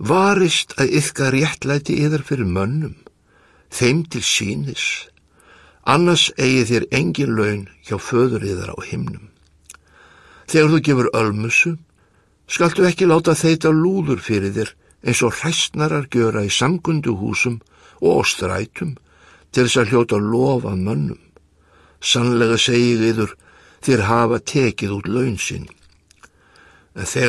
varist að yfka réttlæti yðar fyrir mönnum, þeim til sínis, annars eigi þér engin laun hjá föður yðar á himnum. Þegar þú gefur ölmusu, skaltu ekki láta þeita lúður fyrir þér eins og hræstnarar gjöra í samgundu húsum og á strætum til þess að hljóta lofa mönnum. Sannlega segi yður þér hafa tekið út laun sinn. Þegar